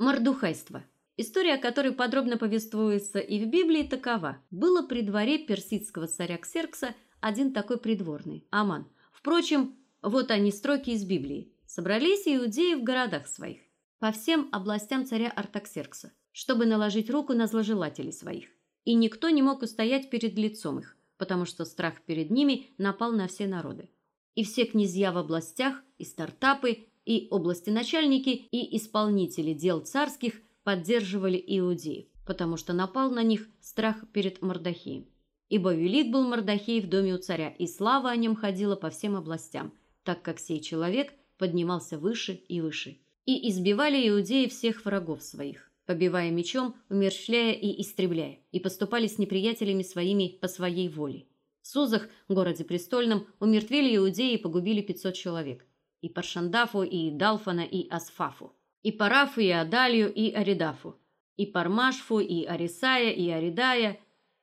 Мордухайство. История, о которой подробно повествуется и в Библии, такова: было при дворе персидского царя Ксеркса один такой придворный Аман. Впрочем, вот они строки из Библии. Собрались иудеи в городах своих по всем областям царя Артаксеркса, чтобы наложить руку на зложелателей своих. И никто не мог устоять перед лицом их, потому что страх перед ними напал на все народы. И все князья в областях, и стартапы, и области начальники, и исполнители дел царских поддерживали иудеев, потому что напал на них страх перед Мордохеем. Ибо велик был Мордохей в доме у царя, и слава о нем ходила по всем областям, так как сей человек поднимался выше и выше и избивали иудеи всех врагов своих, побивая мечом, умерщвляя и истребляя, и поступали с неприятелями своими по своей воле. В Сузах, городе престольном, умертвили иудеи и погубили 500 человек. И Паршандафу, и Далфана, и Асфафу, и Парафу, и Адалию, и Аридафу, и Пармашфу, и Арисая, и Аридая,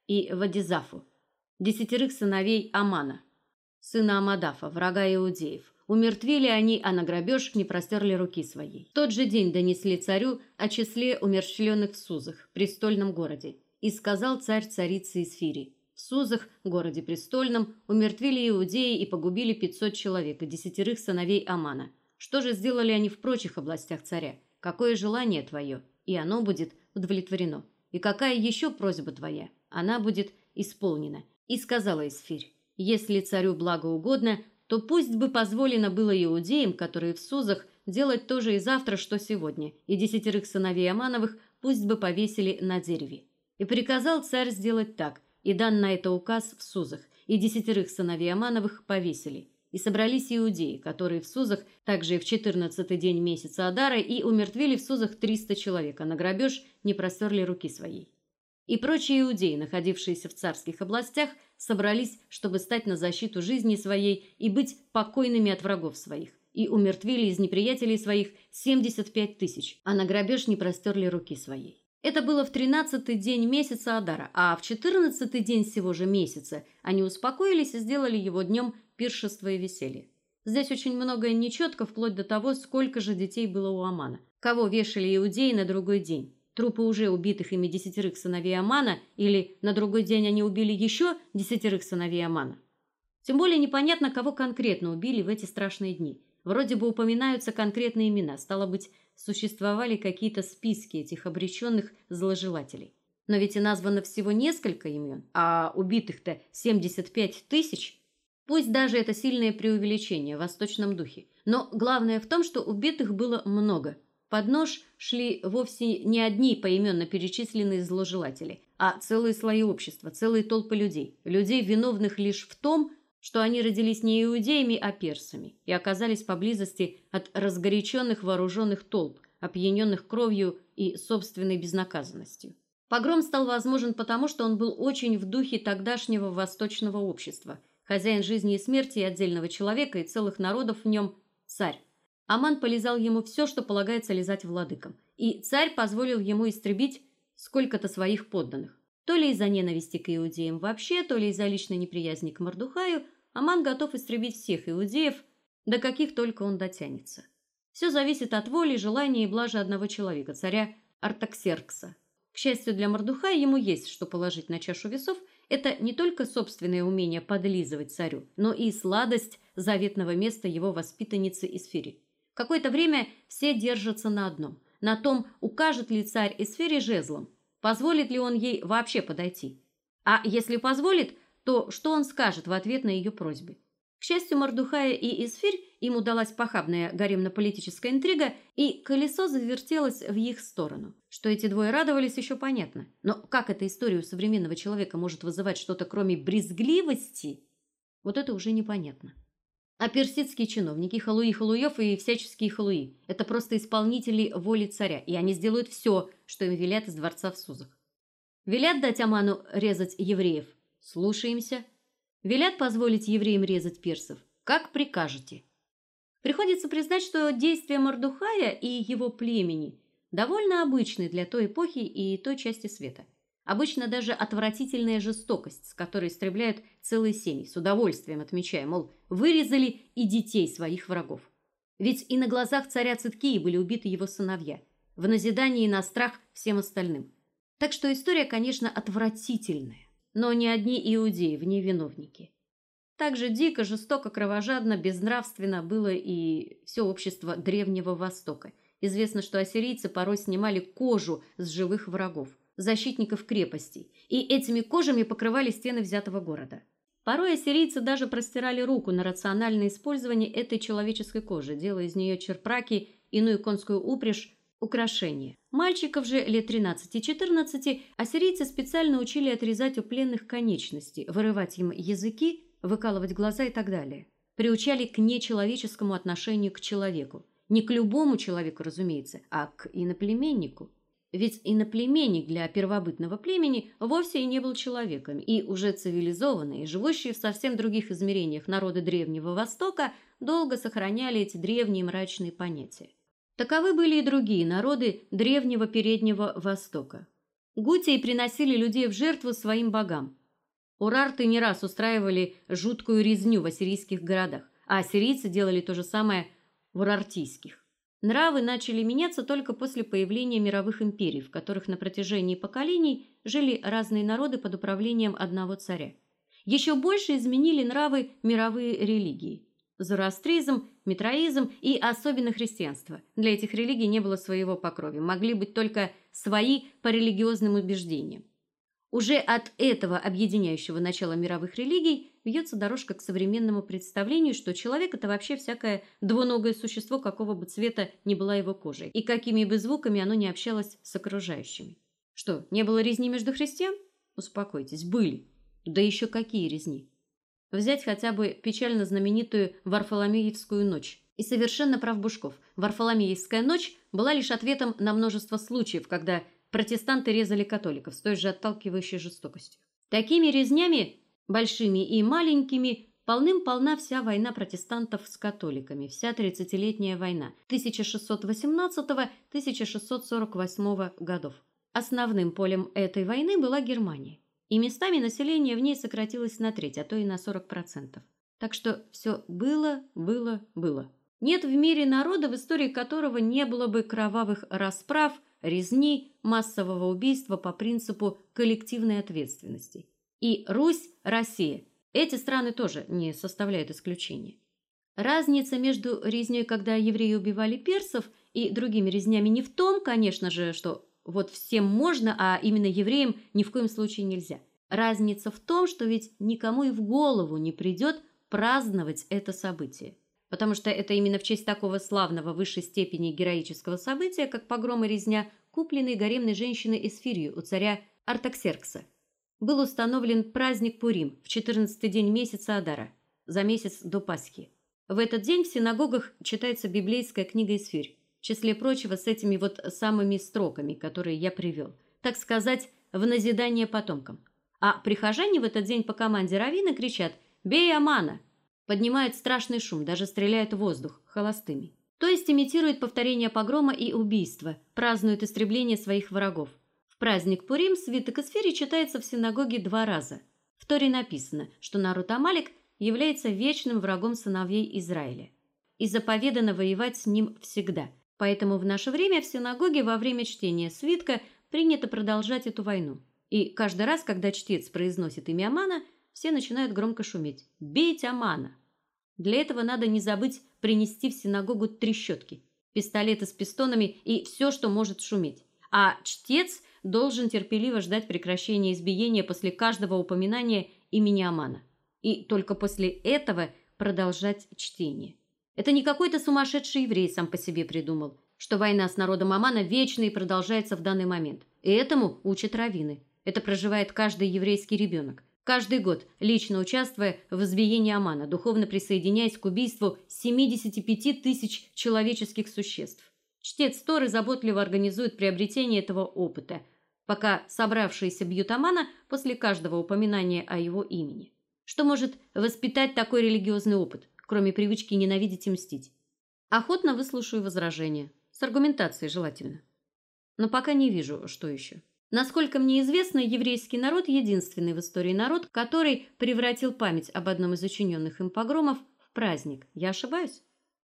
и Вадизафу, десятерых сыновей Амана, сына Амадафа, врага иудеев, Умертвили они, а на грабеж не простерли руки своей. В тот же день донесли царю о числе умерщвленных в Сузах, престольном городе. И сказал царь царице Исфири: в Сузах, городе престольном, умертвили иудеи и погубили пятьсот человек и десятерых сыновей Амана. Что же сделали они в прочих областях царя? Какое желание твое, и оно будет удовлетворено. И какая еще просьба твоя, она будет исполнена. И сказала Исфирь: если царю благо угодно, то пусть бы позволено было иудеям, которые в Сузах, делать то же и завтра, что сегодня, и десятерых сыновей Амановых пусть бы повесили на дереве. И приказал царь сделать так, и дан на это указ в Сузах, и десятерых сыновей Амановых повесили. И собрались иудеи, которые в Сузах, также и в четырнадцатый день месяца Адара, и умертвили в Сузах триста человек, а на грабеж не простерли руки своей. И прочие иудеи, находившиеся в царских областях, собрались, чтобы стать на защиту жизни своей и быть покойными от врагов своих, и умертвили из неприятелей своих семьдесят пять тысяч, а на грабеж не простерли руки своей. Это было в тринадцатый день месяца Адара, а в четырнадцатый день сего же месяца они успокоились и сделали его днем пиршества и веселья. Здесь очень многое нечетко, вплоть до того, сколько же детей было у Амана, кого вешали иудеи на другой день трупы уже убитых ими десятерых сыновей Амана, или на другой день они убили еще десятерых сыновей Амана. Тем более непонятно, кого конкретно убили в эти страшные дни. Вроде бы упоминаются конкретные имена, стало быть, существовали какие-то списки этих обреченных зложелателей. Но ведь и названо всего несколько имен, а убитых-то 75 тысяч. Пусть даже это сильное преувеличение в восточном духе, но главное в том, что убитых было много – под нож шли вовсе не одни поименно перечисленные зложелатели, а целые слои общества, целые толпы людей, людей виновных лишь в том, что они родились не иудеями, а персами и оказались поблизости от разгоряченных вооруженных толп, опьяненных кровью и собственной безнаказанностью. Погром стал возможен потому, что он был очень в духе тогдашнего восточного общества. Хозяин жизни и смерти отдельного человека и целых народов в нем царь. Аман полезал ему все, что полагается лизать владыкам, и царь позволил ему истребить сколько-то своих подданных. То ли из-за ненависти к иудеям вообще, то ли из-за личной неприязни к Мордухаю, Аман готов истребить всех иудеев, до каких только он дотянется. Все зависит от воли, желания и блажи одного человека, царя Артаксеркса. К счастью для Мордухая, ему есть что положить на чашу весов. Это не только собственное умение подлизывать царю, но и сладость заветного места его воспитанницы Исфири. Какое-то время все держатся на одном, на том, укажет ли царь Эсфире жезлом, позволит ли он ей вообще подойти. А если позволит, то что он скажет в ответ на ее просьбы? К счастью, Мордухая и Исфирь им удалась похабная гаремно-политическая интрига, и колесо завертелось в их сторону. Что эти двое радовались, еще понятно. Но как эта история у современного человека может вызывать что-то кроме брезгливости? Вот это уже непонятно. А персидские чиновники, халуи халуев и всяческие халуи – это просто исполнители воли царя, и они сделают все, что им велят из дворца в Сузах. Велят дать Аману резать евреев – слушаемся. Велят позволить евреям резать персов – как прикажете. Приходится признать, что действия Мордухая и его племени довольно обычны для той эпохи и той части света – Обычно даже отвратительная жестокость, с которой истребляют целые семьи, с удовольствием отмечая, мол, вырезали и детей своих врагов. Ведь и на глазах царя Циткии были убиты его сыновья. в назидание на страх всем остальным. Так что история, конечно, отвратительная, но ни одни иудеи в ней виновники. Так же дико, жестоко, кровожадно, безнравственно было и все общество Древнего Востока. Известно, что ассирийцы порой снимали кожу с живых врагов, защитников крепостей, и этими кожами покрывали стены взятого города. Порой ассирийцы даже простирали руку на рациональное использование этой человеческой кожи, делая из нее черпраки, иную конскую упряжь, украшения. Мальчиков же лет 13-14 ассирийцы специально учили отрезать у пленных конечности, вырывать им языки выкалывать глаза и так далее. Приучали к нечеловеческому отношению к человеку. Не к любому человеку, разумеется, а к иноплеменнику. Ведь иноплеменник для первобытного племени вовсе и не был человеком, и уже цивилизованные, живущие в совсем других измерениях народы Древнего Востока долго сохраняли эти древние мрачные понятия. Таковы были и другие народы Древнего Переднего Востока. Гутии приносили людей в жертву своим богам, Урарты не раз устраивали жуткую резню в ассирийских городах, а ассирийцы делали то же самое в урартийских. Нравы начали меняться только после появления мировых империй, в которых на протяжении поколений жили разные народы под управлением одного царя. Еще больше изменили нравы мировые религии: зороастризм, митраизм и особенно христианство. Для этих религий не было своего покровия, могли быть только свои по религиозным убеждениям. Уже от этого объединяющего начала мировых религий вьется дорожка к современному представлению, что человек это вообще всякое двуногое существо, какого бы цвета ни была его кожа, и какими бы звуками оно не общалось с окружающими. Что, не было резни между христиан? Успокойтесь, были. Да еще какие резни? Взять хотя бы печально знаменитую Варфоломеевскую ночь. И совершенно прав Бушков. Варфоломеевская ночь была лишь ответом на множество случаев, когда протестанты резали католиков с той же отталкивающей жестокостью. Такими резнями, большими и маленькими, полным-полна вся война протестантов с католиками, вся тридцатилетняя война 1648-1648 годов. Основным полем этой войны была Германия, и местами население в ней сократилось на треть, а то и на 40%. Так что все было, было, было. Нет в мире народа, в истории которого не было бы кровавых расправ, резни, массового убийства по принципу коллективной ответственности. И Русь, Россия. Эти страны тоже не составляют исключения. Разница между резней, когда евреи убивали персов, и другими резнями не в том, конечно же, что вот всем можно, а именно евреям ни в коем случае нельзя. Разница в том, что ведь никому и в голову не придет праздновать это событие потому что это именно в честь такого славного высшей степени героического события, как погром и резня, купленной гаремной женщины Эсфирью у царя Артаксеркса, был установлен праздник Пурим в 14-й день месяца Адара, за месяц до Пасхи. В этот день в синагогах читается библейская книга Эсфирь, в числе прочего с этими вот самыми строками, которые я привел, так сказать, в назидание потомкам. А прихожане в этот день по команде раввина кричат: "Бей Амана!" поднимают страшный шум, даже стреляют в воздух холостыми. То есть имитируют повторение погрома и убийства, празднуют истребление своих врагов. В праздник Пурим свиток Эсфири читается в синагоге два раза. В Торе написано, что народ Амалик является вечным врагом сыновей Израиля. И заповедано воевать с ним всегда. Поэтому в наше время в синагоге во время чтения свитка принято продолжать эту войну. И каждый раз, когда чтец произносит имя Амана, все начинают громко шуметь. Бить Амана. Для этого надо не забыть принести в синагогу трещотки, пистолеты с пистонами и все, что может шуметь. А чтец должен терпеливо ждать прекращения избиения после каждого упоминания имени Амана. И только после этого продолжать чтение. Это не какой-то сумасшедший еврей сам по себе придумал, что война с народом Амана вечна и продолжается в данный момент. И этому учат раввины. Это проживает каждый еврейский ребенок каждый год лично участвуя в избиении Амана, духовно присоединяясь к убийству 75 тысяч человеческих существ. Чтец Торы заботливо организует приобретение этого опыта, пока собравшиеся бьют Амана после каждого упоминания о его имени. Что может воспитать такой религиозный опыт, кроме привычки ненавидеть и мстить? Охотно выслушаю возражения, с аргументацией желательно. Но пока не вижу, что еще. Насколько мне известно, еврейский народ единственный в истории народ, который превратил память об одном из учиненных им погромов в праздник. Я ошибаюсь?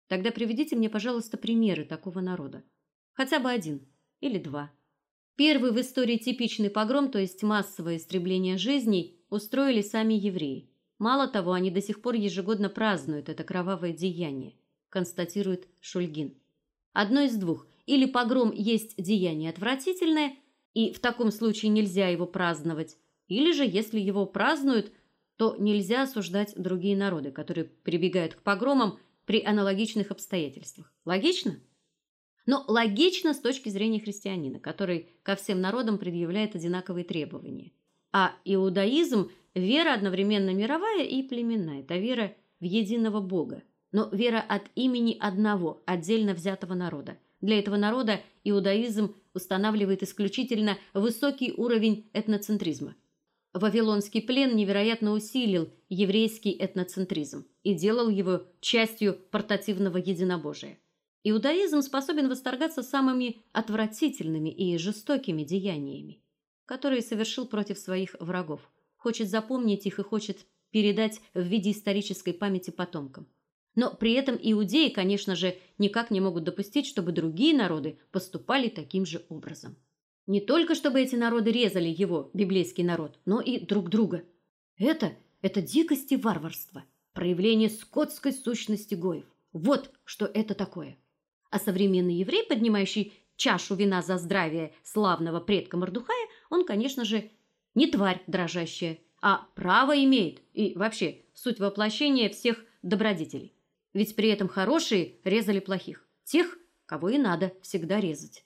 Тогда приведите мне, пожалуйста, примеры такого народа. Хотя бы один. или два. Первый в истории типичный погром, то есть массовое истребление жизней, устроили сами евреи. Мало того, они до сих пор ежегодно празднуют это кровавое деяние, констатирует Шульгин. Одно из двух: или погром есть деяние отвратительное, и в таком случае нельзя его праздновать, или же если его празднуют, то нельзя осуждать другие народы, которые прибегают к погромам при аналогичных обстоятельствах. Логично? Но логично с точки зрения христианина, который ко всем народам предъявляет одинаковые требования. А иудаизм вера одновременно мировая и племенная, это вера в единого Бога, но вера от имени одного отдельно взятого народа. Для этого народа иудаизм устанавливает исключительно высокий уровень этноцентризма. Вавилонский плен невероятно усилил еврейский этноцентризм и делал его частью портативного единобожия. Иудаизм способен восторгаться самыми отвратительными и жестокими деяниями, которые совершил против своих врагов. Хочет запомнить их и хочет передать в виде исторической памяти потомкам. Но при этом иудеи, конечно же, никак не могут допустить, чтобы другие народы поступали таким же образом. Не только чтобы эти народы резали его, библейский народ, но и друг друга. Это это дикость и варварство, проявление скотской сущности гоев. Вот что это такое. А современный еврей, поднимающий чашу вина за здравие славного предка Мордухая, он, конечно же, не тварь дрожащая, а право имеет и вообще суть воплощения всех добродетелей. Ведь при этом хорошие резали плохих, тех, кого и надо всегда резать.